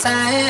Side.